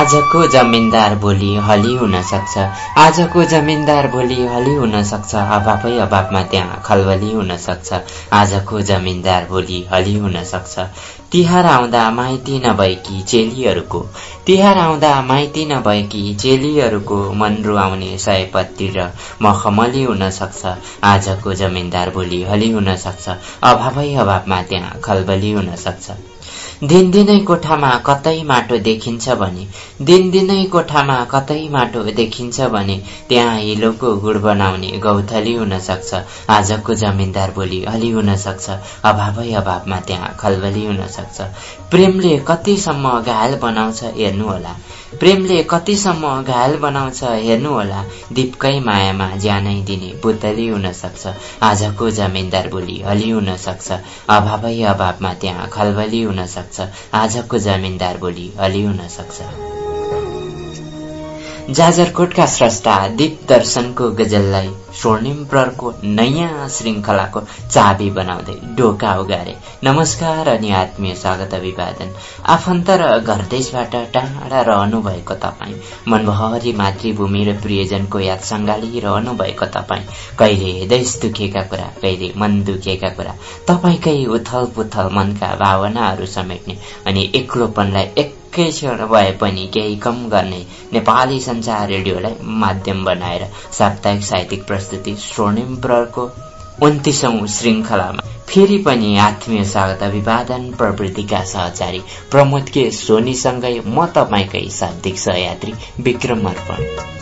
आजको जमिनदार भोलि हली हुन सक्छ आजको जमिनदार भोलि हली हुन सक्छ अभावै अभावमा त्यहाँ खलबली हुन सक्छ आजको जमिनदार भोलि हली हुन सक्छ तिहार आउँदा माइती नभएकी चेलीहरूको तिहार आउँदा माइती नभएकी चेलीहरूको मन रुवाउने सयपत्ती र मखमली हुन सक्छ आजको जमिनदार भोलि हली हुन सक्छ अभावै अभावमा त्यहाँ खलबली हुन सक्छ दिनदिनै कोठामा कतै माटो देखिन्छ भने दिनदिनै कोठामा कतै माटो देखिन्छ भने त्यहाँ हिलोको गुड बनाउने गौथली हुन सक्छ आजको जमिनदार भोलि अलि हुन सक्छ अभावै अभावमा त्यहाँ खलबली हुन सक्छ प्रेमले कतिसम्म घायल बनाउँछ हेर्नुहोला। प्रेमले कतिसम्म घायल बनाउँछ हेर्नुहोला दिपकै मायामा ज्यानै दिने पुतली हुन सक्छ आजको जमिनदार भोलि हली हुन सक्छ अभावै अभावमा त्यहाँ खलबली हुन सक्छ आजको जमिनदार भोलि हली हुन सक्छ। जाजरकोटका स्रष्टा दीप दर्शनको गजललाई स्वर्णिम प्रहरको नयाँ श्रृङ्खलाको चाबी बनाउँदै डोका उगारे। नमस्कार अनि आत्मीय स्वागत अभिवादन। आफन्त र घर देशबाट टाढा रहनु भएको तपाईँ मनभरि मातृभूमि र प्रियजनको याद सङ्गालिरहनु भएको तपाईँ। कहिले देश दुखेका कुरा कहिले मन दुखेका कुरा। तपाईँकै उथल पुथल मनका भावनाहरू समेट्ने अनि एक्लोपनलाई एक क्षण भए पनि केही कम गर्ने नेपाली संचार रेडियोलाई माध्यम बनाएर साप्ताहिक साहित्यिक प्रस्तुति स्वर्णिम प्रहरको उन्तिसौं श्रृङ्खलामा फेरि पनि आत्मीय स्वागत अभिवादन प्रवृत्तिका सहचारी प्रमोद के सोनीसँगै म तपाईँकै शाब्दिक सहयात्री विक्रम अर्पण।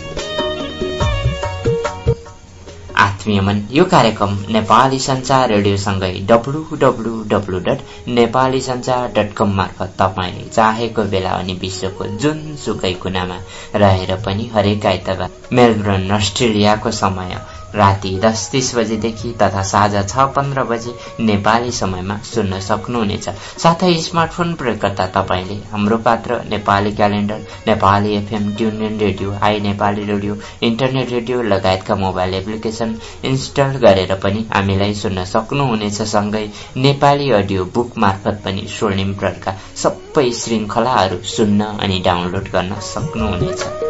आत्मीयमन। यो कार्यक्रम Nepali Sanchar रेडियोसँगै W W W dot Nepali Sanchar dot com मार्फत तपाईँले चाहेको बेला अनि विश्वको जुनसुकै कुनामा रहेर पनि हरेक आइतबार मेलबर्न अस्ट्रेलियाको समय राति दस तिस बजेदेखि तथा साँझ छ पन्ध्र बजे नेपाली समयमा सुन्न सक्नुहुनेछ। साथै स्मार्टफोन प्रयोगकर्ता तपाईँले हाम्रो पात्र Nepali calendar Nepali FM TuneIn radio I Nepali radio internet radio लगायतका मोबाइल एप्लिकेसन इन्स्टल गरेर पनि हामीलाई सुन्न सक्नुहुनेछ। सँगै नेपाली अडियो बुक मार्फत पनि स्वर्णिम प्रकारका सबै श्रृङ्खलाहरू सुन्न अनि डाउनलोड गर्न सक्नुहुनेछ।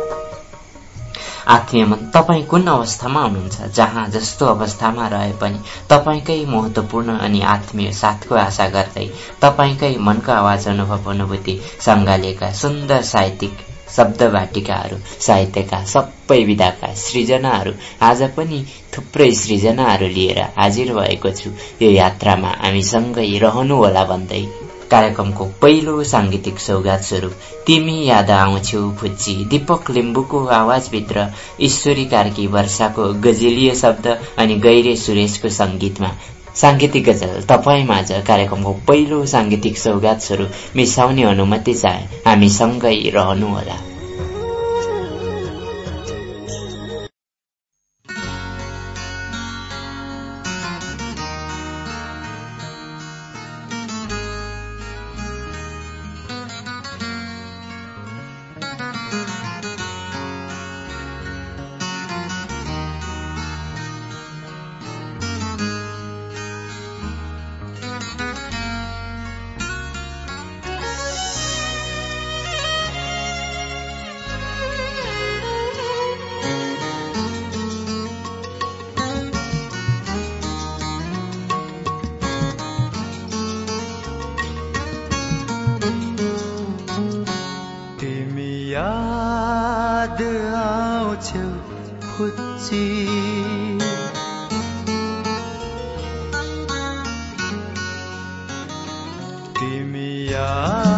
आत्मीयमन तपाईँ कुन अवस्थामा हुनुहुन्छ? जहाँ जस्तो अवस्थामा रहे पनि तपाईँकै महत्वपूर्ण अनि आत्मीय साथको आशा गर्दै तपाईँकै मनको आवाज अनुभव अनुभूति सङ्गालिएका सुन्दर साहित्यिक शब्द वाटिकाहरू साहित्यका सबै विधाका सृजनाहरू आज पनि थुप्रै सृजनाहरू लिएर हाजिर भएको छु। यो यात्रामा हामीसँगै रहनुहोला भन्दै कार्यक्रमको पहिलो साङ्गीतिक सौगात स्वरूप तिमी याद आउँछौ फुच्ची दीपक लिम्बुको आवाजभित्र ईश्वरी कार्की वर्षाको गजेलीय शब्द अनि गैरे सुरेशको संगीतमा साङ्गीतिक गजल। तपाईँ माझ कार्यक्रमको पहिलो साङ्गीतिक सौगात स्वरूप मिसाउने अनुमति चाहे। हामी सँगै रहनुहोला। सारै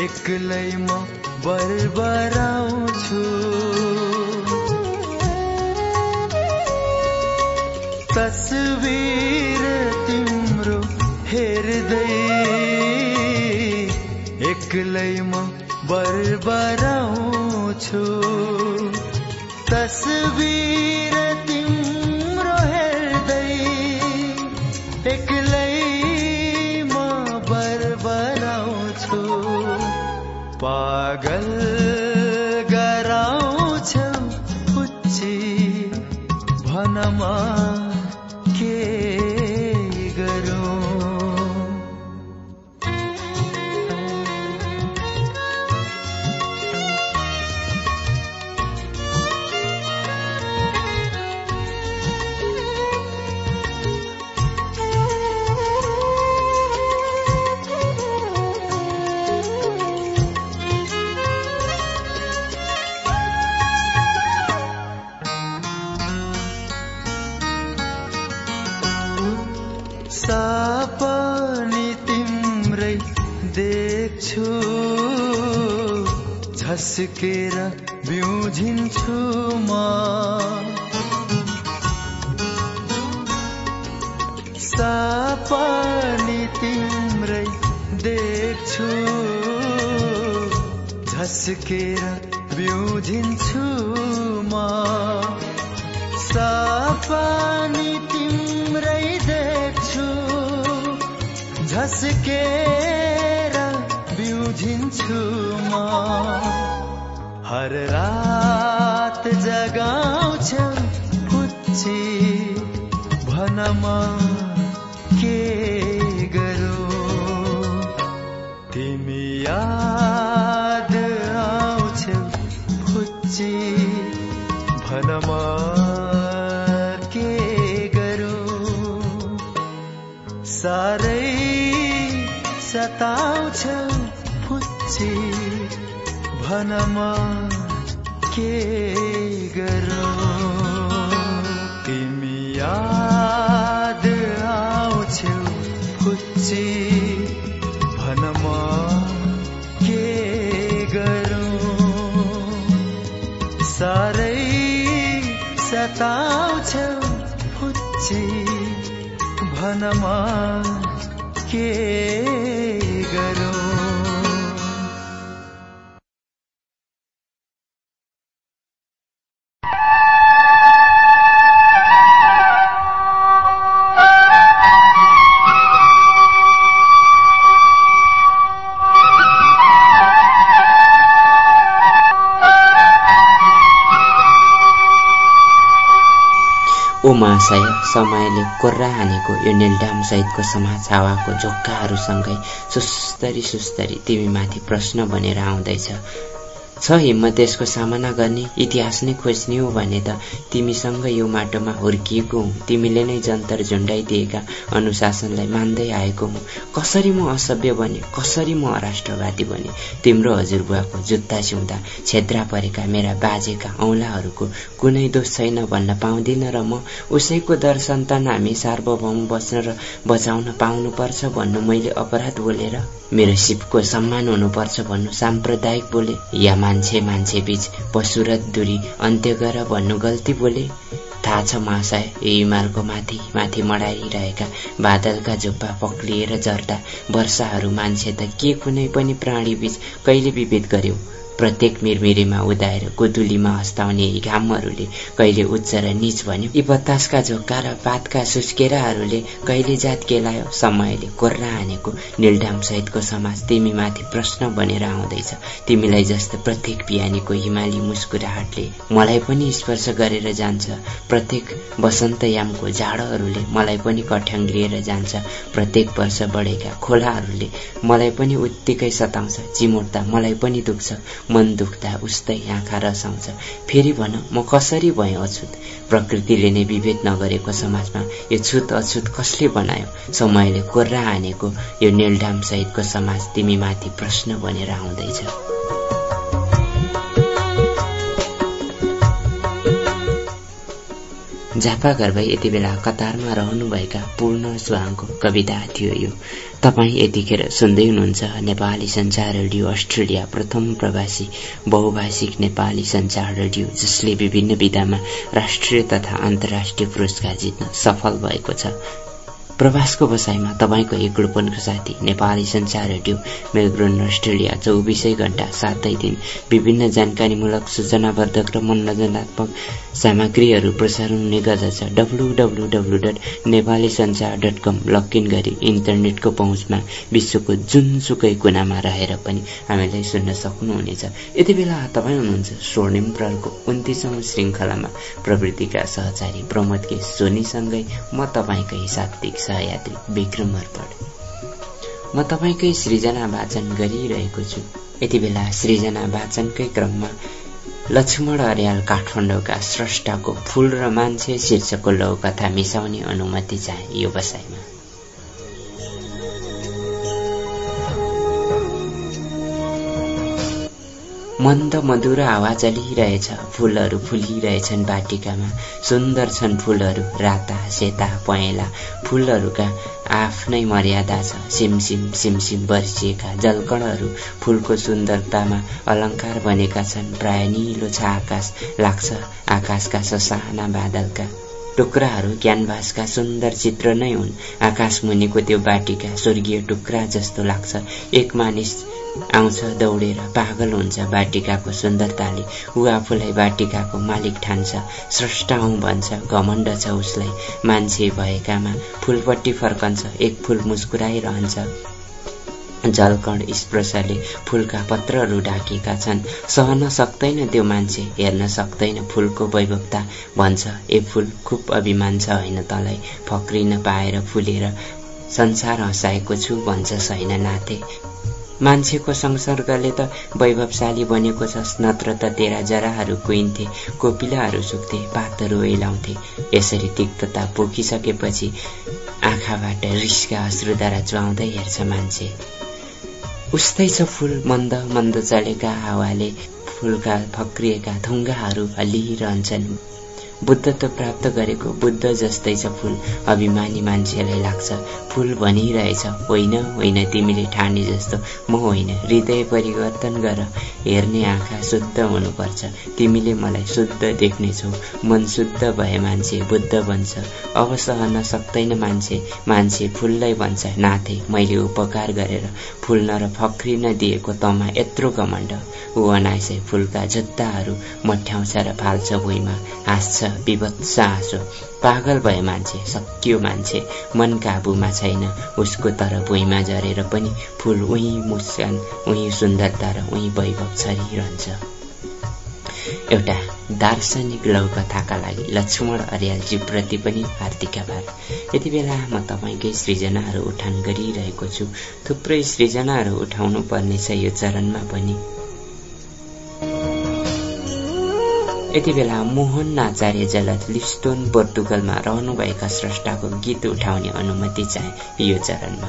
एक्लै म बरबराउँछु। तस्बिर तिम्रो हेर्दै एक्लै म बरबराउँछु। तस्बिर पागल झस्केर बिउझिन्छु म। सापानी तिम्रै देख्छु। झस्केर बिउझिन्छु म। सापानी तिम्रै देख्छु। झस्केर बिउझिन्छु म। हर रात जगाउँछ पुच्ची भनमा के गरो? तिमी याद आउँछ पुच्ची भनमा के गरो? साह्रै सताउँछ पुच्ची भनमा के गरौँ? तिमी याद आउँछौ फुच्ची? भनमा के गरौँ? साह्रै सताउँछौ फुच्ची? भनमा के ओ महाशय समयले कोर्रा हानेको यो निलडाम सहितको समाज हावाको झोक्काहरूसँगै सुस्तरी सुस्तरी तिमीमाथि प्रश्न बनेर आउँदैछ। छ हिम्मत यसको सामना गर्ने इतिहास नै खोज्ने हो भने त तिमीसँग यो माटोमा हुर्किएको हुँ। तिमीले नै जन्तर झुन्डाइदिएका अनुशासनलाई मान्दै आएको हुँ। कसरी म असभ्य बने? कसरी म अराष्ट्रवादी बने? तिम्रो हजुरबुवाको जुत्ता सिउँदा छेद्रा परेका मेरा बाजेका औँलाहरूको कुनै दोष छैन भन्न पाउँदिन र म उसैको दर सन्तान हामी सार्वभौम बस्न र बचाउन पाउनुपर्छ भन्नु मैले अपराध बोलेर मेरो सिपको सम्मान हुनुपर्छ भन्नु साम्प्रदायिक बोले या मान्छे मान्छे बीच पशुरत दूरी अन्त्य गर भन्नु गल्ती बोले। थाहा छ महाशय यो हिमालको माथि माथि मडाइरहेका बादलका झुप्पा पक्लिएर झर्दा वर्षाहरू मान्छे त के कुनै पनि प्राणी बीच कहिले विभेद गर्यो? प्रत्येक मिरमिरेमा उदाएर गोधुलीमा हस्ताउने घामहरूले कहिले उच्च र निच भन्यो। यी बतासका झोक्का र पातका सुस्केराहरूले कहिले जात केलायो? समयले कोर्रा हानेको निल्डाम सहितको समाज तिमीमाथि प्रश्न बनेर आउँदैछ। तिमीलाई जस्तो प्रत्येक बिहानीको हिमाली मुस्कुराहटले मलाई पनि स्पर्श गरेर जान्छ। प्रत्येक वसन्तयामको जाडोहरूले मलाई पनि कठ्याङ लिएर जान्छ। प्रत्येक वर्ष बढेका खोलाहरूले मलाई पनि उत्तिकै सताउँछ। चिमोट्दा मलाई पनि दुख्छ। मन दुख्दा उस्तै आँखा रसाउँछ फेरि भन म कसरी भएँ अछुत? प्रकृतिले नै विभेद नगरेको समाजमा यो छुत अछुत कसले बनायो? समयले कोर्रा हानेको यो नेलडाम सहितको समाज तिमीमाथि प्रश्न बनेर आउँदैछ। झापा भई यति बेला कतारमा रहनुभएका पूर्ण स्वाङको कविता थियो यो। तपाईँ यतिखेर सुन्दै हुनुहुन्छ नेपाली संचार रेडियो अस्ट्रेलिया प्रथम प्रवासी बहुभाषिक नेपाली संचार रेडियो जसले विभिन्न विधामा राष्ट्रिय तथा अन्तर्राष्ट्रिय पुरस्कार जित्न सफल भएको छ। प्रवासको बसाइमा तपाईँको एकलुपनको साथी नेपाली संचार रेडियो मेलबोर्न अस्ट्रेलिया चौबिसै घण्टा सातै दिन विभिन्न जानकारीमूलक सूचनावर्धक र मनोरञ्जनात्मक सामग्रीहरू प्रसारण हुने गर्दछ। W W W dot Nepali Sanchar dot com login गरी इन्टरनेटको पहुँचमा विश्वको जुनसुकै कुनामा रहेर पनि हामीलाई सुन्न सक्नुहुनेछ। यति बेला तपाईँ हुनुहुन्छ स्वर्णिम प्रहरको उन्तिसौँ श्रृङ्खलामा प्रवृत्तिका सहचारी प्रमोद के सोनीसँगै म तपाईँकै सात्विक सहयात्री विक्रम अर्पण। म तपाईँकै सृजना वाचन गरिरहेको छु। यति बेला सृजना वाचनकै क्रममा लक्ष्मण अर्याल काठमाडौँका स्रष्टाको फूल र मान्छे शीर्षकको लौकथा मिसाउने अनुमति चाहे यो बसाइमा। मन्द मधुर हावा चलिरहेछ फुलहरू फुलिरहेछन् बाटिकामा। सुन्दर छन् फुलहरू। राता सेता पहेँला। फुलहरूका आफ्नै मर्यादा छ। सिमसिम सिमसिम बर्सिएका जलकणहरू फुलको सुन्दरतामा अलङ्कार बनेका छन्। प्राय निलो छ आकाश। लाग्छ आकाशका ससाना बादलका टुक्राहरू क्यानभासका सुन्दर चित्र नै हुन्। आकाश मुनिको त्यो बाटिका स्वर्गीय टुक्रा जस्तो लाग्छ। एक मानिस आउँछ दौडेर पागल हुन्छ बाटिकाको सुन्दरताले। ऊ आफूलाई बाटिकाको मालिक ठान्छ स्रष्टा भन्छ घमण्ड छ उसलाई। मान्छे भएकामा फुलपट्टि फर्कन्छ एक फुल मुस्कुराइरहन्छ। जलकण स्पर्शले फुलका पत्रहरू ढाकेका छन्। सहन सक्दैन त्यो मान्छे हेर्न सक्दैन फुलको वैभवता। भन्छ ए फुल खुब अभिमान छ होइन तँलाई। फक्रिन पाएर फुलेर संसार हँसाएको छु भन्छ सैन नाथे। मान्छेको संसर्गले त वैभवशाली बनेको छस् नत्र त तेरा जराहरू कुहिन्थे कोपिलाहरू सुक्थे पातहरू ओइलाउँथे यसरी तिक्तता पोखिसकेपछि आँखाबाट रिसका अश्रुधारा चुहाउँदै हेर्छ मान्छे। उस्तै छ फुल मन्द मन्द चलेका हावाले फुलका फक्रिएका थुङ्गाहरू हल्लिरहन्छन् बुद्धत्व प्राप्त गरेको बुद्ध जस्तै छ फुल। अभिमानी मान्छेलाई लाग्छ। फुल भनिरहेछ। होइन होइन तिमीले ठाने जस्तो। म होइन। हृदय परिवर्तन गर। हेर्ने आँखा शुद्ध हुनुपर्छ। तिमीले मलाई शुद्ध देख्नेछौ। मन शुद्ध भए मान्छे बुद्ध बन्छ। अब सहन सक्दैन मान्छे। मान्छे फुललाई भन्छ। नाथे मैले उपकार गरेर। फुल्न र फक्रिन दिएको तमा यत्रो घमण्ड। ऊ अनाइसै फुलका जुत्ताहरू मठ्याउँछ र फाल्छ भुइँमा। हाँस्छ। विभत्स हाँसो पागल भए मान्छे सकियो मान्छे मन काबुमा छैन। उसको तर भुइँमा झरेर पनि फुल उही मुस्कान उही सुन्दरता र उही वैभव छरिरहन्छ। एउटा दार्शनिक लौकथाका लागि लक्ष्मण अर्यालजीप्रति पनि हार्दिक आभार। यति बेला म तपाईँकै सृजनाहरू उठान गरिरहेको छु। थुप्रै सृजनाहरू उठाउनु पर्नेछ यो चरणमा पनि। यति बेला मोहन आचार्य जलत लिस्टोन पोर्तुगलमा रहनुभएका स्रष्टाको गीत उठाउने अनुमति चाहे यो चरणमा।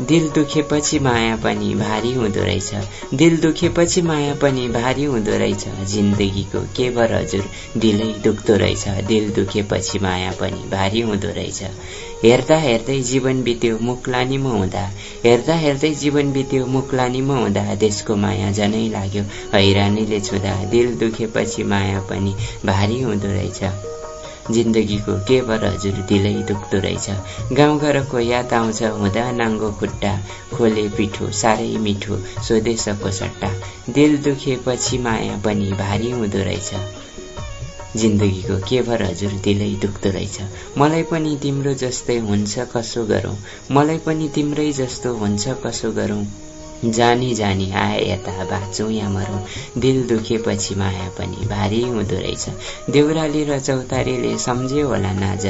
दिल दुखेपछि माया पनि भारी हुँदो रहेछ। दिल दुखेपछि माया पनि भारी हुँदो रहेछ। जिन्दगीको के बर हजुर दिलै दुख्दो रहेछ। दिल दुखेपछि माया पनि भारी हुँदो रहेछ। हेर्दा हेर्दै जीवन बित्यो मुक्लानीमा हुँदा हेर्दा हेर्दै जीवन बित्यो मुक्लानीमा हुँदा देशको माया जनै लाग्यो हैरानीले छुँदा दिल दुखेपछि माया पनि भारी हुँदो रहेछ। जिन्दगीको के भर हजुर दिलै दुख्दो रहेछ। गाउँघरको याद आउँछ हुँदा नाङ्गो खुट्टा खोले पिठो साह्रै मिठो स्वदेशको सट्टा। दिल दुखेपछि माया पनि भारी हुँदो रहेछ। जिन्दगीको के भर हजुर दिलै दुख्दो रहेछ। मलाई पनि तिम्रो जस्तै हुन्छ कसो गरौँ? मलाई पनि तिम्रै जस्तो हुन्छ कसो गरौँ? जानी जानी आए यता बाँचौँ या मरौँ? दिल दुखेपछि माया पनि भारी हुँदो रहेछ। देउराली र चौतारीले सम्झ्यो होला नाज।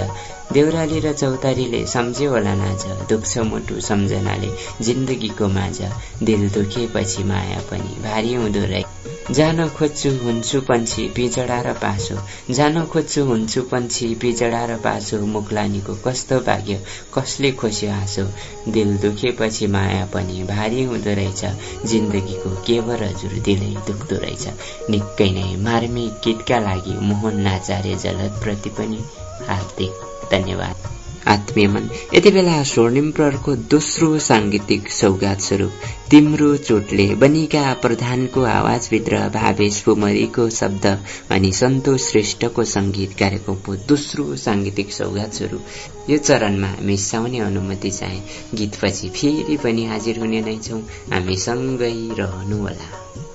देउराली र चौतारीले सम्झ्यो होला नाज दुख्छ मुटु सम्झनाले जिन्दगीको माझ दिल दुखेपछि माया पनि भारी हुँदो रहेछ जान खोज्छु हुन्छु पन्छी पिजडा र पासो। जान खोज्छु हुन्छु पन्छी पिजडा र पासो मुखलानीको कस्तो भाग्य कसले खोस्यो हाँसो? दिल दुखेपछि माया पनि भारी हुँदो रहेछ। जिन्दगीको केवर हजुर दिलै दुख्दो रहेछ। निकै नै मार्मिक गीतका लागि मोहन नाचार्य जलदप्रति पनि हार्दिक धन्यवाद। आत्मीय मन यति बेला स्वर्णिम प्रहरको दोस्रो साङ्गीतिक सौगात स्वरूप तिम्रो चोटले बनिका प्रधानको आवाजभित्र भावेश पुमरीको शब्द अनि सन्तोष श्रेष्ठको संगीत कार्यक्रमको दोस्रो साङ्गीतिक सौगात स्वरूप। यो चरणमा मिसाउने अनुमति चाहे गीतपछि फेरि पनि हाजिर हुने नै छौँ। हामी सँगै रहनुहोला।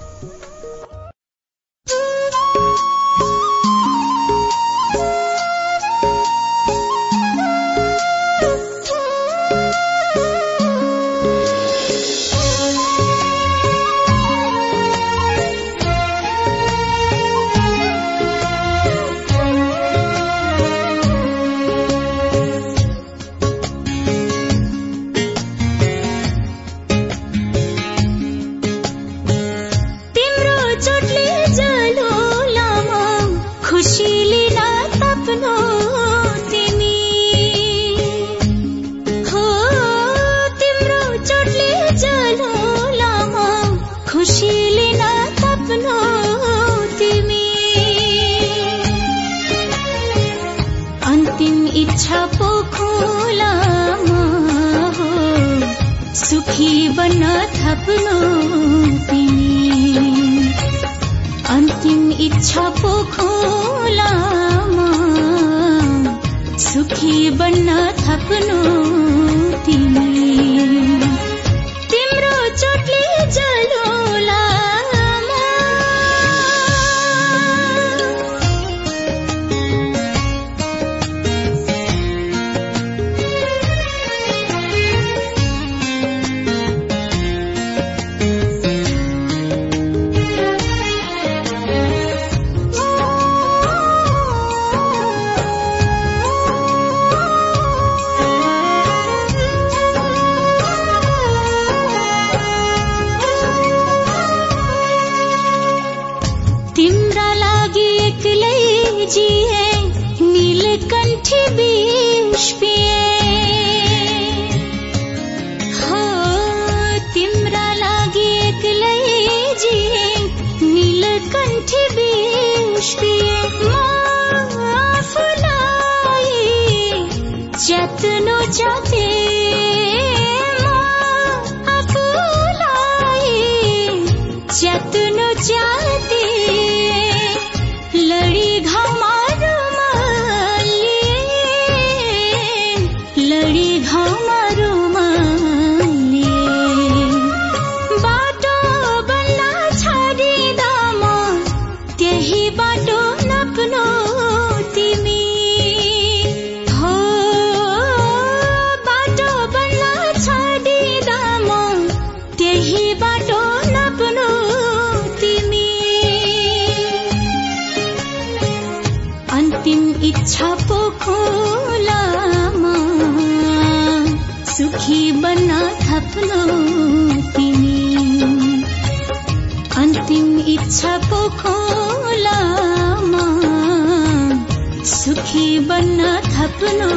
सुखी बन्न थप्नु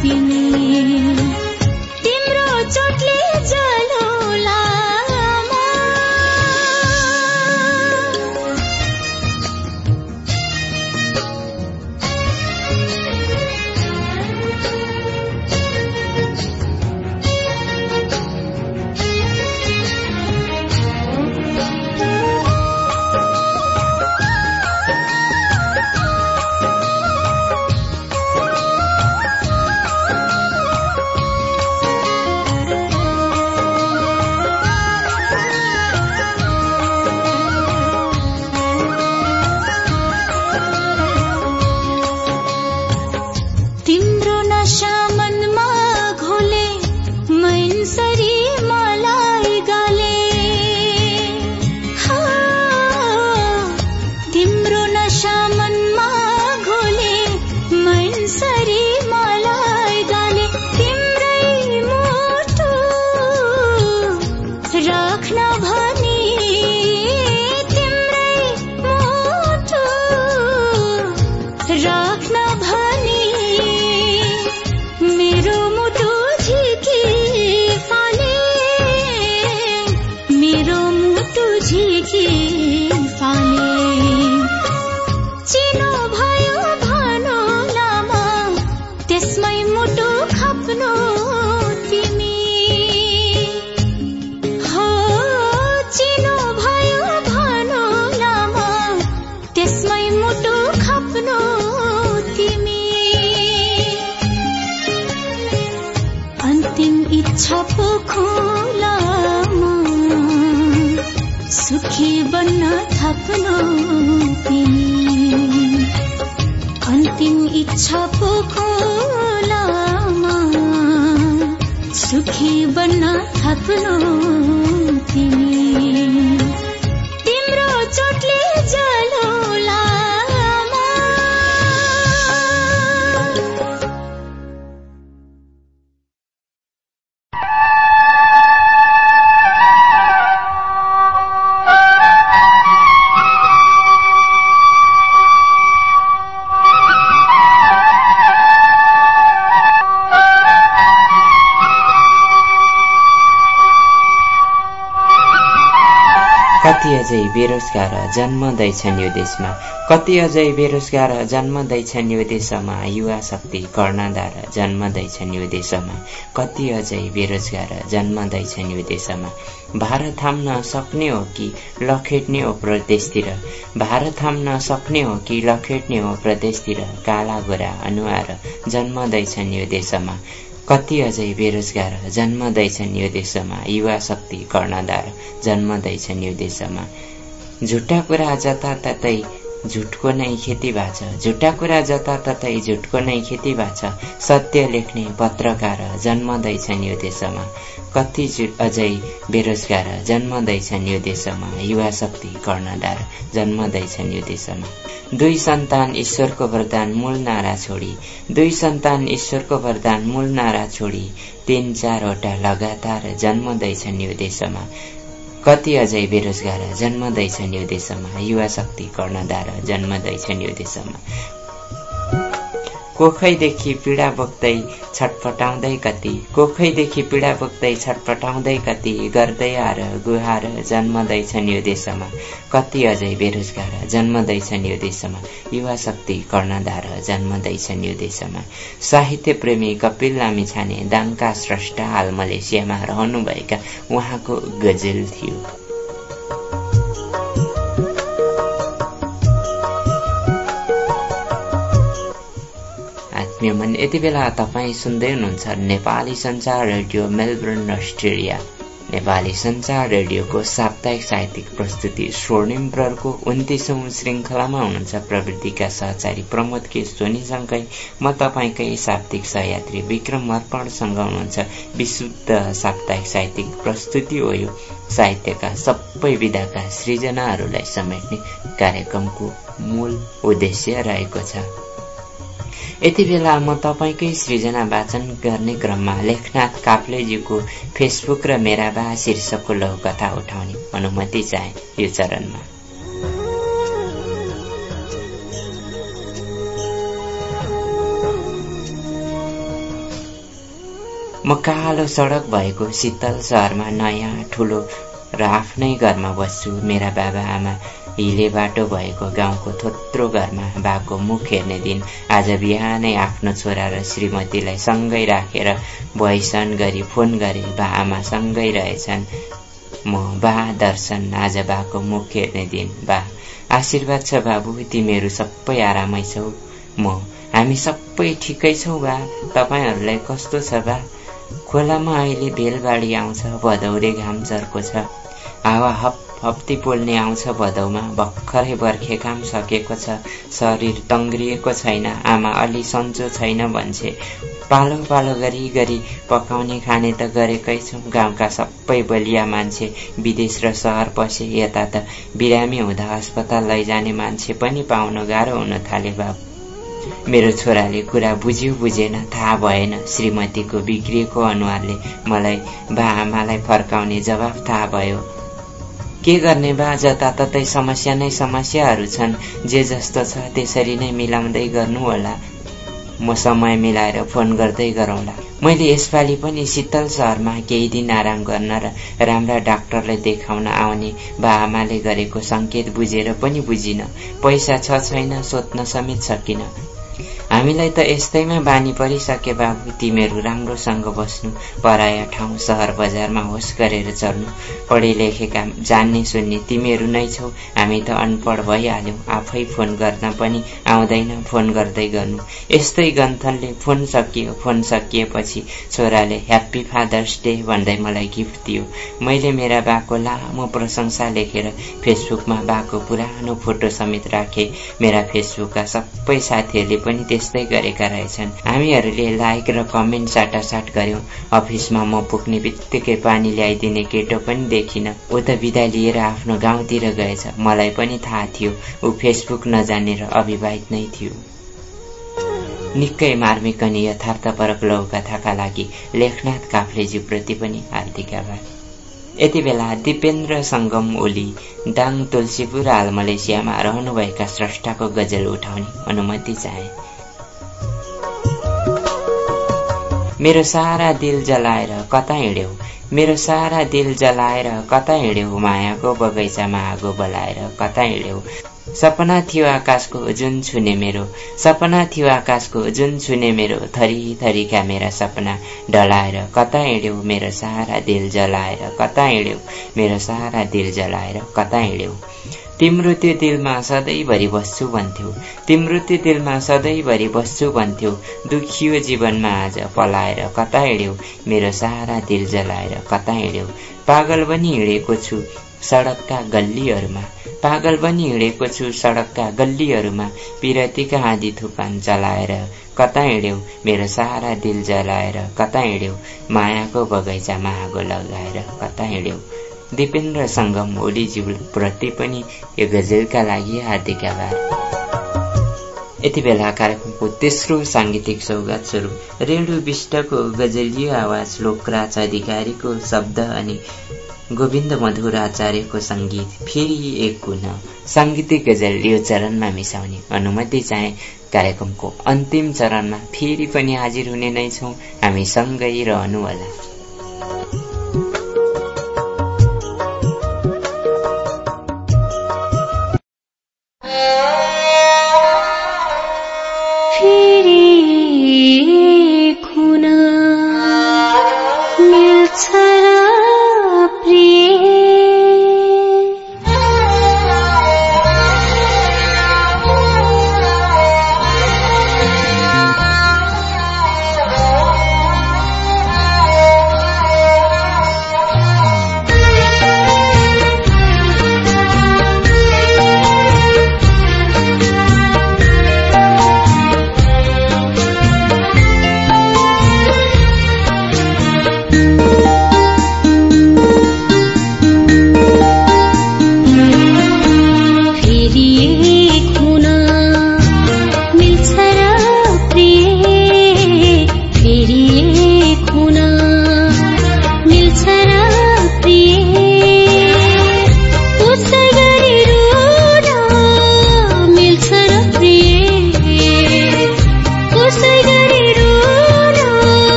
तिमी। तिम्रो चोटले अन्तिम इच्छा पोखोलामा सुखी बन्न थप्नु अझै बेरोजगार जन्मदैछन् यो देशमा। कति अझै बेरोजगार जन्मदैछन् यो देशमा? युवा शक्ति कर्णधार जन्मदैछन् यो देशमा। कति अझै बेरोजगार जन्मदैछन् यो देशमा? भारत थाम्न सक्ने हो कि लखेट्ने हो प्रदेशतिर? भारत थाम्न सक्ने हो कि लखेट्ने हो प्रदेशतिर? काला गोरा अनुहार जन्मदैछन् यो देशमा। कति अझै बेरोजगार जन्मदैछन् यो देशमा? युवा शक्ति कर्णधार जन्मदैछन् यो देशमा। झुट्टा कुरा जताततै झुटको नै खेती भएको छ झुट्टा कुरा जताततै झुटको नै खेती भएको छ सत्य लेख्ने पत्रकार जन्मदैछन् यो देशमा। कति अझै बेरोजगार जन्मदैछन् यो देशमा। युवा शक्ति कर्णधार जन्मदैछन् यो देशमा। दुई सन्तान ईश्वरको वरदान मूल नारा छोडी। दुई सन्तान ईश्वरको वरदान मूल नारा छोडी। तीन चारवटा लगातार जन्मदैछन् यो देशमा। कति अझै बेरोजगार जन्मदैछन् यो देशमा? युवा शक्ति कर्णधार जन्मदैछन् यो देशमा? कोखैदेखि पीडा बोक्दै छटपटाउँदै कति कोखैदेखि पीडा बोक्दै छटपटाउँदै कति गर्दै आएर गुहार जन्मदैछन् यो देशमा। कति अझै बेरोजगार जन्मदैछन् यो देशमा। युवा शक्ति कर्णधार जन्मदैछन् यो देशमा। साहित्य प्रेमी कपिल लामी छाने दाङका स्रष्टा हाल मलेसियामा रहनुभएका उहाँको गजल थियो। मन यति बेला तपाईँ सुन्दै हुनुहुन्छ नेपाली संचार रेडियो मेलबर्न अस्ट्रेलिया। नेपाली संचार रेडियोको साप्ताहिक साहित्यिक प्रस्तुति स्वर्णिम प्रहरको उन्तिसौं श्रृङ्खलामा हुनुहुन्छ प्रवृत्तिका सहचारी प्रमोद के सोनीसँगै। म तपाईँकै साप्ताहिक सहयात्री विक्रम अर्पणसँग हुनुहुन्छ। विशुद्ध साप्ताहिक साहित्यिक प्रस्तुति हो यो। साहित्यका सबै विधाका सृजनाहरूलाई समेट्ने कार्यक्रमको मूल उद्देश्य रहेको छ। यति बेला म तपाईँकै सृजना वाचन गर्ने क्रममा लेखनाथ काफ्लेज्यूको फेसबुक र मेरा बा शीर्षकको लघुकथा उठाउने अनुमति चाहे यो चरणमा। म कालो सडक भएको शीतल सहरमा नयाँ ठुलो र आफ्नै घरमा बस्छु मेरा बाबा आमा। हिले बाटो भएको गाउँको थोत्रो घरमा बाको मुख हेर्ने दिन आज बिहानै आफ्नो छोरा र श्रीमतीलाई सँगै राखेर भैसन गरी फोन गरे बा आमा सँगै रहेछन्। म बा दर्शन आज बाको मुख हेर्ने दिन। बा आशीर्वाद छ बाबु तिमीहरू सबै आरामै छौ। म हामी सबै ठिकै छौ बा। तपाईँहरूलाई कस्तो छ बा? खोलामा अहिले भेलबाडी आउँछ भदौरे घाम चर्को छ। हावा हप हप्ती पोल्ने आउँछ भदौमा। भर्खरै बर्खे काम सकेको छ शरीर तङ्ग्रिएको छैन आमा अलि सन्चो छैन भन्छे। पालो पालो गरी गरी पकाउने खाने त गरेकै छौँ गाउँका सबै बलिया मान्छे विदेश र सहर पसे यता त बिरामी हुँदा अस्पताल लैजाने मान्छे पनि पाउन गाह्रो हुन थाले बाबु मेरो छोराले कुरा बुझ्यो बुझेन थाहा भएन। श्रीमतीको बिग्रिएको अनुहारले मलाई बा आमालाई फर्काउने जवाफ थाहा भयो। के गर्ने बा जताततै समस्या नै समस्याहरू छन्। जे जस्तो छ त्यसरी नै मिलाउँदै गर्नु होला। म समय मिलाएर फोन गर्दै गरौँला। मैले यसपालि पनि शीतल सहरमा केही दिन आराम गर्न र राम्रा डाक्टरलाई देखाउन आउने बा आमाले गरेको सङ्केत बुझेर पनि बुझिन। पैसा छ छैन सोध्न समेत सकिन। हामीलाई त यस्तैमा बानी परिसके बाबु तिमीहरू राम्रोसँग बस्नु पराया ठाउँ सहर बजारमा होस गरेर चल्नु पढे लेखेका जान्ने सुन्ने तिमीहरू नै छौ। हामी त अनपढ भइहाल्यौँ। आफै फोन गर्न पनि आउँदैन फोन गर्दै गर्नु। यस्तै गन्थनले फोन सकियो फोन सकिएपछि छोराले ह्याप्पी फादर्स डे भन्दै मलाई गिफ्ट दियो। मैले मेरा बाको लामो प्रशंसा लेखेर फेसबुकमा बाको पुरानो फोटो समेत राखे। मेरा फेसबुकका सबै साथीहरूले पनि त्यस्तै गरेका रहेछन्। हामीहरूले लाइक र कमेन्ट साटासाट गर्यौं। अफिसमा म पुग्ने बित्तिकै पानी ल्याइदिने केटो पनि देखिन। ऊ त बिदा लिएर आफ्नो गाउँतिर गएछ। मलाई पनि थाहा थियो। ऊ फेसबुक नजाने र अविवाहित नै थियो। निकै मार्मिक अनि यथार्थपरक लौकथाका लागि लेखनाथ काफ्लेज्यूप्रति पनि हार्दिक आभार। यति बेला दिपेन्द्र सङ्गम ओली दाङ तुलसीपुर हाल मलेसियामा रहनुभएका स्रष्टाको गजल उठाउने अनुमति चाहे। मेरो सारा दिल जलाएर कता हिँड्यौ? मेरो सारा दिल जलाएर कता हिँड्यौ? मायाको बगैँचामा आगो बलाएर कता हिँड्यौ? सपना थियो आकाशको जुन छुने मेरो। सपना थियो आकाशको जुन छुने मेरो। थरी थरीका मेरा सपना? डलाएर कता हिँड्यौ? मेरो सारा दिल जलाएर कता हिँड्यौ? मेरो सारा दिल जलाएर कता हिँड्यौ? तिम्रो त्यो दिलमा सधैँभरि बस्छु भन्थ्यौ। तिम्रो त्यो दिलमा सधैँभरि बस्छु भन्थ्यौ। दुखियो जीवनमा आज पलाएर कता हिँड्यौ? मेरो सारा दिल जलाएर कता हिँड्यौ? पागल पनि हिँडेको छु सडकका गल्लीहरूमा। पागल पनि हिँडेको छु सडकका गल्लीहरूमा। पिरतीका आँधी थुपान चलाएर कता हिँड्यौ? मेरो सारा दिल जलाएर कता हिँड्यौ? मायाको बगैँचामा आगो लगाएर कता हिँड्यौ? दिपेन्द्र सङ्गम ओलीज्यूप्रति पनि यो गजलका लागि हार्दिक आभार। यति बेला कार्यक्रमको तेस्रो साङ्गीतिक सौगात स्वरूप रेणु विष्टको गजलियो आवाज लोकराज अधिकारीको शब्द अनि गोविन्द मधुर आचार्यको सङ्गीत फेरि एक गुण। साङ्गीतिक गजल यो चरणमा मिसाउने अनुमति चाहे कार्यक्रमको अन्तिम चरणमा फेरि पनि हाजिर हुने नै छौँ। हामी सँगै रहनुहोला।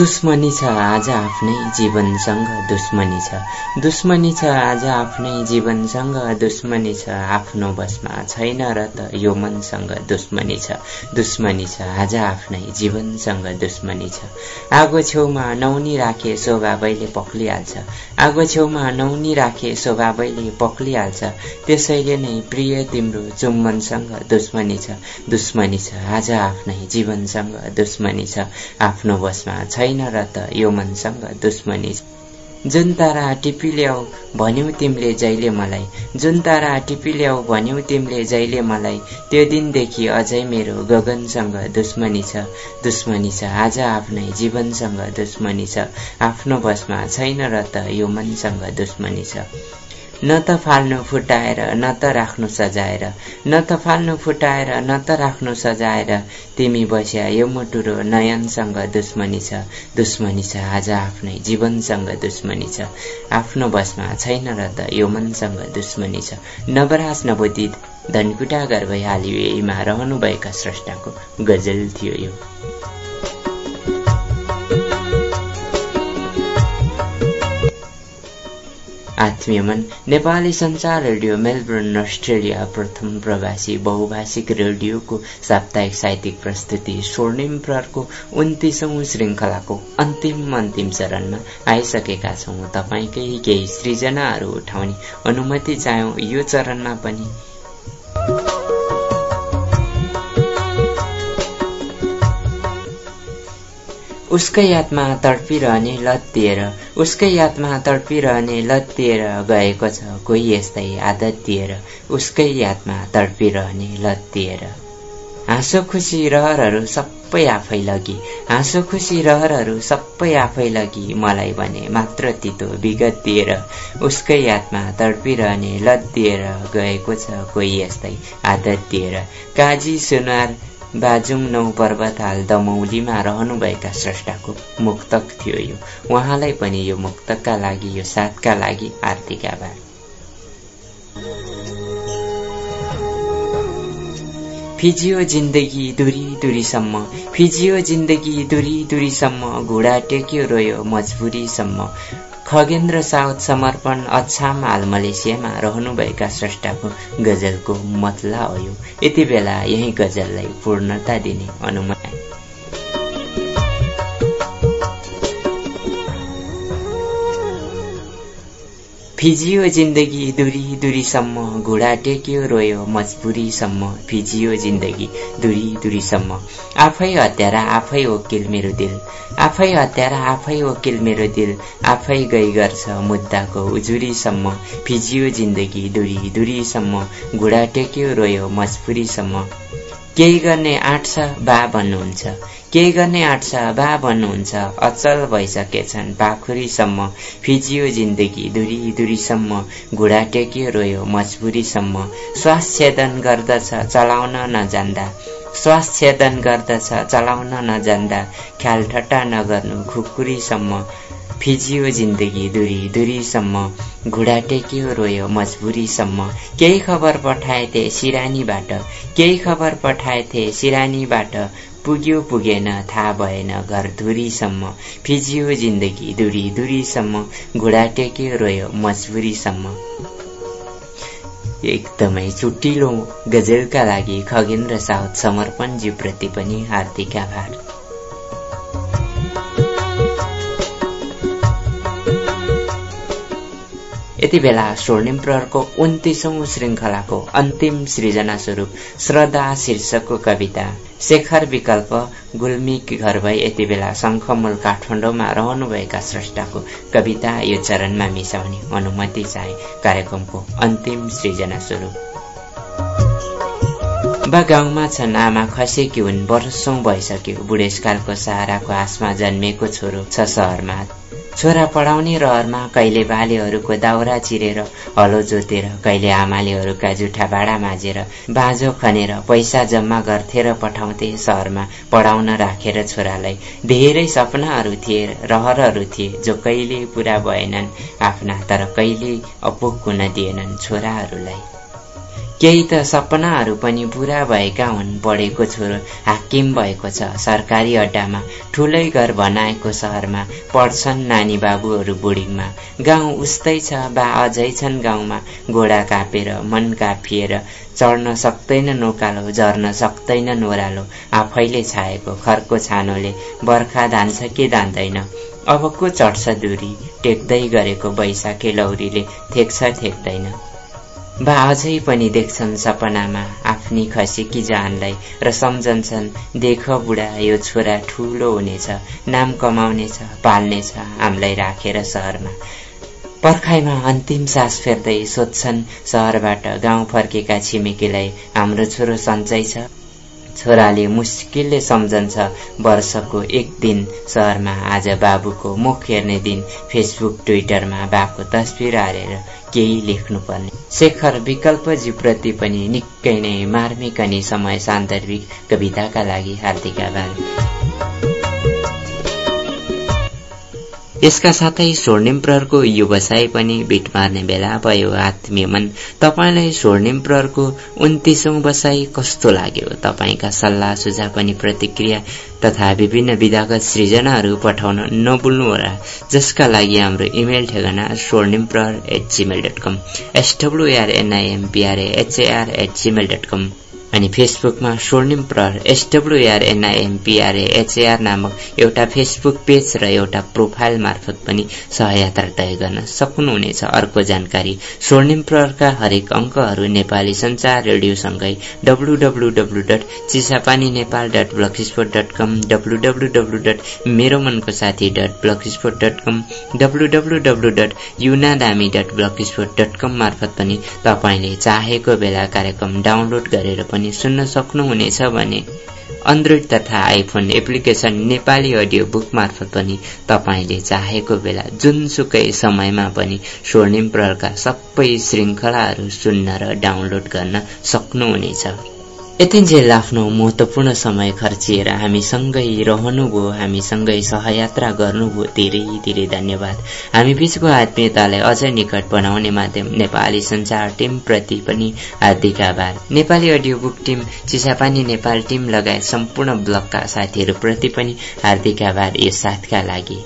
दुश्मनी छ आज आफ्नै जीवनसँग दुश्मनी छ। दुश्मनी छ आज आफ्नै जीवनसँग दुश्मनी छ। आफ्नो बसमा छैन र त यो मनसँग दुश्मनी छ। दुश्मनी छ आज आफ्नै जीवनसँग दुश्मनी छ। आगो छेउमा नौनी राखे स्वभावैले पक्लिहाल्छ। आगो छेउमा नौनी राखे स्वभावैले पक्लिहाल्छ। त्यसैले नै प्रिय तिम्रो चुम्बनसँग दुश्मनी छ। दुश्मनी छ आज आफ्नै जीवनसँग दुश्मनी छ। आफ्नो बसमा छैन छैन र त यो मनसँग दुश्मनी जुन तारा टिपिल्याऊ भन्यौ तिमीले जहिले मलाई जुन तारा टिपिल्याऊ भन्यौ तिमीले जहिले मलाई त्यो दिनदेखि अझै मेरो गगनसँग दुश्मनी छ दुश्मनी छ। आज आफ्नै जीवनसँग दुश्मनी छ। आफ्नो बसमा छैन र त यो मनसँग दुश्मनी छ। न त फाल्नु फुटाएर न त राख्नु सजाएर। न त फाल्नु फुटाएर न त राख्नु सजाएर। तिमी बस्या यो मुटुरो नयनसँग दुश्मनी छ। दुश्मनी छ आज आफ्नै जीवनसँग दुश्मनी छ। आफ्नो बसमा छैन र त यो मनसँग दुश्मनी छ। नवराज नवोदित धनकुटा गर्भ हालिवेमा रहनुभएका स्रष्टाको गजल थियो यो। आत्मीय मन नेपाली संचार रेडियो मेलबर्न अस्ट्रेलिया प्रथम प्रवासी बहुभाषिक रेडियोको साप्ताहिक साहित्यिक प्रस्तुति स्वर्णिम प्रहरको उन्तिसौं श्रृङ्खलाको अन्तिम अन्तिम चरणमा आइसकेका छौं। तपाईँकै केही सृजनाहरू उठाउने अनुमति चाह्यौं यो चरणमा पनि उसकै यादमा तडपिरहने लत्तिएर उसकै यादमा तडपिरहने लत्तिएर गएको छ कोही यस्तै आदत दिएर उसकै यादमा तडपिरहने लत्तिएर। हाँसो खुसी रहरहरू सबै आफै लगी हाँसो खुसी रहरहरू सबै आफै लगी मलाई भने मात्र तितो विगत दिएर उसकै यादमा तडपिरहने लत दिएर गएको छ कोही यस्तै आदत दिएर। काजी सुनार बाजुङ नौ पर्वत हाल दमौलीमा रहनुभएका स्रष्टाको मुक्तक थियो यो। उहाँलाई पनि यो मुक्तकका लागि यो साथका लागि आर्थिक आभार। फिजियो जिन्दगी दुरी दुरीसम्म फिजियो जिन्दगी दुरी दुरीसम्म घुँडा टेक्यो रोयो मजबुरीसम्म। खगेन्द्र साउथ समर्पण अछाम हाल मलेसियामा रहनुभएका स्रष्टाको गजलको मतला हो यति बेला यही गजललाई पूर्णता दिने अनुमान। फिजियो जिन्दगी दुरी दुरीसम्म घुँडा टेक्यो रोयो मजबुरीसम्म फिजियो जिन्दगी दुरी दुरीसम्म। आफै हत्यारा आफै वकिल मेरो दिल। आफै हत्यारा आफै वकिल मेरो दिल। आफै गई गर्छ मुद्दाको उजुरीसम्म। फिजियो जिन्दगी दुरी दुरीसम्म घुँडा टेक्यो रोयो मजबुरीसम्म। केही गर्ने आँट छ बा भन्नुहुन्छ। केही गर्ने आँट छ बा भन्नुहुन्छ। अचल भइसकेछन्। पाखुरीसम्म फिजियो जिन्दगी। दुरी दुरीसम्म घुँडा टेकियो रोयो मजबुरीसम्म। श्वास छेदन गर्दछ चलाउन नजान्दा। श्वास छेदन गर्दछ चलाउन नजान्दा। ख्याल ठट्टा नगर्नु खुकुरीसम्म। फिजियो जिन्दगी। दुरी दुरीसम्म। घुँडा टेकियो रोयो मजबुरीसम्म। केही खबर पठाएथे सिरानीबाट। केही खबर पठाएथे सिरानीबाट। पुग्यो पुगेन थाहा भएन घर धुरीसम्म। फिजियो जिन्दगी दुरी दुरीसम्म घुँडा टेक्यो रोयो मजबुरीसम्म। एकदमै चुटिलो गजलका लागि खगेन्द्र साउथ समर्पणज्यूप्रति पनि हार्दिक आभार। यति बेला स्वर्णिम प्रहरको उन्तिसौं श्रृङ्खलाको अन्तिम सृजना स्वरूप श्रद्धा शीर्षकको कविता शेखर विकल्प गुल्मीकी घर भई यति बेला शङ्खमूल काठमाडौँमा रहनुभएका स्रष्टाको कविता यो चरणमा मिसाउने अनुमति चाहे कार्यक्रमको अन्तिम सृजना स्वरूप बा गाउँमा छन् आमा खसेकी हुन् वर्षौं भइसक्यो बुढेसकालको सहाराको आसमा जन्मेको छोरो छ सहरमा। छोरा पढाउने रहरमा कहिले बालेहरूको दाउरा चिरेर हलो जोतेर कहिले आमालेहरूका जुठा भाँडा माझेर बाँझो खनेर पैसा जम्मा गर्थे र पठाउँथे सहरमा पढाउन राखेर छोरालाई। धेरै सपनाहरू थिए रहरहरू थिए जो कहिले पूरा भएनन् आफ्ना तर कहिले अपुग हुन दिएनन् छोराहरूलाई। केही त सपनाहरू पनि पुरा भएका हुन् पढेको छोरो हाकिम भएको छ। सरकारी अड्डामा ठुलै घर बनाएको सहरमा पढ्छन् नानी बाबुहरू बोर्डिङमा गाउँ उस्तै छ बा अझै छन् गाउँमा। घोडा कापेर मन कापिएर चढ्न सक्दैन नोकालो झर्न सक्दैन ओह्रालो आफैले छाएको खरको छानोले बर्खा धान्छ कि धान्दैन। अब को चढ्छ दूरी? टेक्दै गरेको बैशाखे लौरीले थेक्छ थेक्दैन। बा अझै पनि देख्छन् सपनामा आफ्नी खसेकी जानलाई र सम्झन्छन् देख बुढा यो छोरा ठुलो हुनेछ नाम कमाउनेछ पाल्नेछ हामीलाई राखेर सहरमा पर्खाइमा अन्तिम सास फेर्दै सोध्छन् सहरबाट गाउँ फर्केका छिमेकीलाई हाम्रो छोरो सन्चै छ? छोराले मुस्किलले सम्झन्छ वर्षको एक दिन सहरमा आज बाबुको मुख हेर्ने दिन फेसबुक ट्विटरमा बाको तस्विर हालेर केही लेख्नुपर्ने। शेखर विकल्पजीप्रति पनि निकै नै मार्मिक अनि समय सान्दर्भिक कविताका लागि हार्दिक आभार। यसका साथै स्वर्णिम प्रहरको व्यवसाय पनि बिट मार्ने बेला भयो। आत्मीय मन तपाईँलाई स्वर्णिम प्रहरको उन्तिसौं बसाई कस्तो लाग्यो? तपाईँका सल्लाह सुझाव पनि प्रतिक्रिया तथा विभिन्न विधागत सृजनाहरू पठाउन नभुल्नुहोला जसका लागि हाम्रो इमेल ठेगाना Swarnim Prahar at Gmail dot com at Gmail dot com अनि फेसबुकमा स्वर्णिम प्रहर एसडब्लुआरएनआइएमपिआरए एचएआर नामक एउटा फेसबुक पेज र एउटा प्रोफाइल मार्फत पनि सहयात्रा तय गर्न सक्नुहुनेछ। अर्को जानकारी स्वर्णिम प्रहरका हरेक अङ्कहरू Nepali Sanchar रेडियोसँगै W W W dot Chisapani Nepal dot blogspot dot com W W W dot मेरो मनको साथी dot blogspot dot com W W W dot युनादामी dot blogspot dot com मार्फत पनि तपाईँले चाहेको बेला कार्यक्रम डाउनलोड गरेर पनि पनि सुन्न सक्नुहुनेछ भने एन्ड्रोइड तथा iPhone application Nepali audio book मार्फत पनि तपाईँले चाहेको बेला जुनसुकै समयमा पनि स्वर्णिम प्रहरका सबै श्रृङ्खलाहरू सुन्न र डाउनलोड गर्न सक्नुहुनेछ। यतिन्जेल आफ्नो महत्वपूर्ण समय खर्चिएर हामीसँगै रहनुभयो हामीसँगै सहयात्रा गर्नुभयो धेरै धेरै धन्यवाद। हामी बीचको आत्मीयतालाई अझ निकट बनाउने माध्यम नेपाली संचार टिमप्रति पनि हार्दिक आभार। Nepali audio book team Chisapani Nepal team लगायत सम्पूर्ण ब्लकका साथीहरूप्रति पनि हार्दिक आभार यस साथका लागि।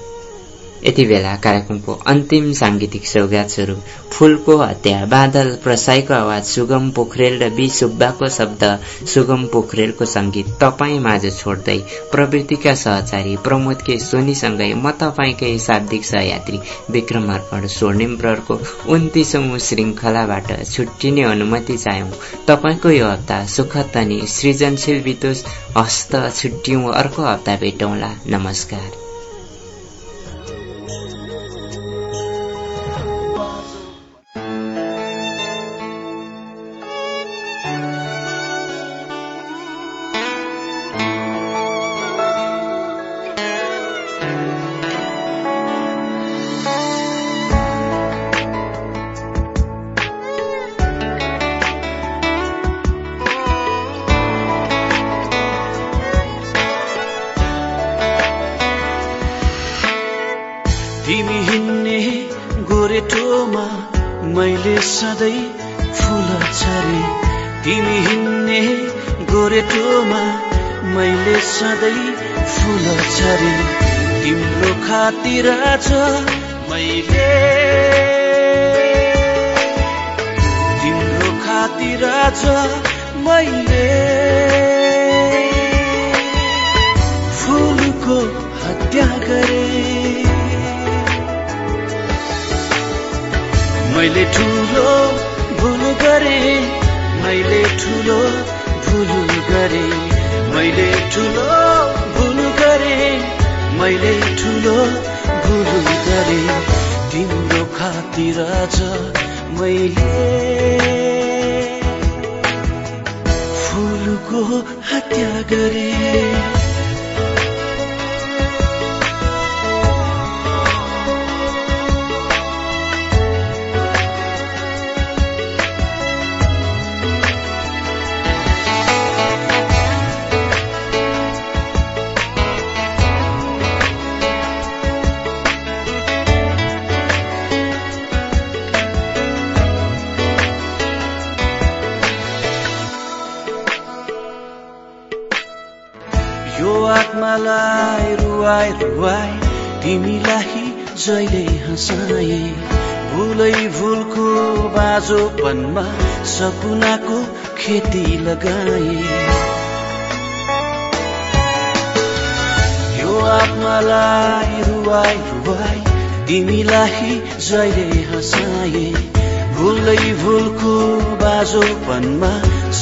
यति बेला कार्यक्रमको अन्तिम सांगीतिक सौगात स्वरूप फूलको हत्या बादल प्रसाईको आवाज सुगम पोखरेल र बी सुब्बाको शब्द सुगम पोखरेलको संगीत तपाईँ माझ छोड्दै प्रवृत्तिका सहचारी प्रमोद के सोनीसँगै म तपाईँकै शाब्दिक सहयात्री विक्रम अर्पण स्वर्णिम प्रहरको उन्तिसौं श्रृङ्खलाबाट छुट्टिने अनुमति चाहौं। तपाईँको यो हप्ता सुखद अनि सृजनशील बितोस्। हस्त छुट्टियौं अर्को हप्ता भेटौँला। नमस्कार। आत्मालाई बाजोपनमा सपनाको खेती लगाए। यो आत्मालाई रुवाई रुवाई तिमीलाई जहिले हँसाए। भुलै भुलको बाजोपनमा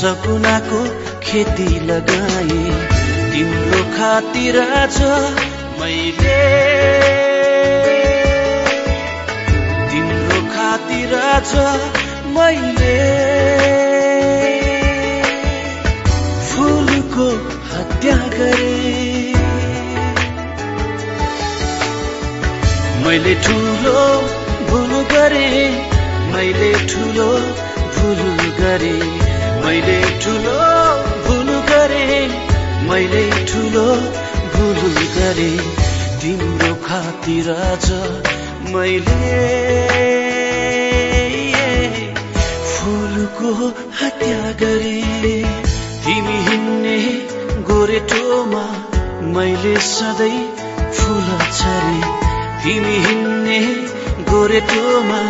सपनाको खेती लगाए। तिम्रो खातिर छ मैले तिम्रो खातिर छ मैले फुलको हत्या गरे। मैले ठुलो भुल गरे मैले ठुलो भुल गरे। मैले ठुलो भुल गरे मैले ठुलो भुल गरे। तिम्रो खातिर छ मैले फुलको हत्या गरे। तिमी हिँड्ने गोरेटोमा मैले सधैँ फुल छरे। तिमी हिँड्ने गोरेटोमा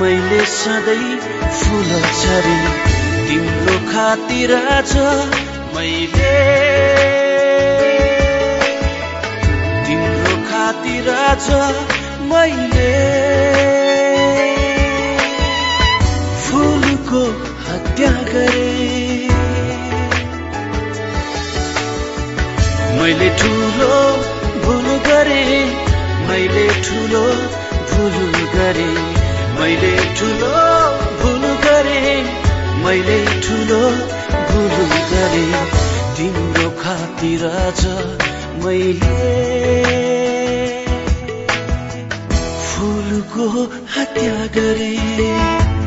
मैले सधैँ फुल छरे। तिम्रो खातिर छ मैले तिम्रो खातिर छ मैले फुलको हत्या गरे मैले ठुलो भुल गरे मैले ठुलो भुल गरे मैले ठुलो भुल गरे मैले ठुलो भुल गरे। तिम्रो खातिर छ मैले फुलको हत्या गरे।